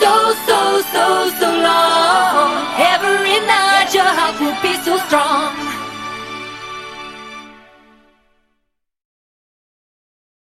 So, so, so, so long. Every night your heart will be so strong.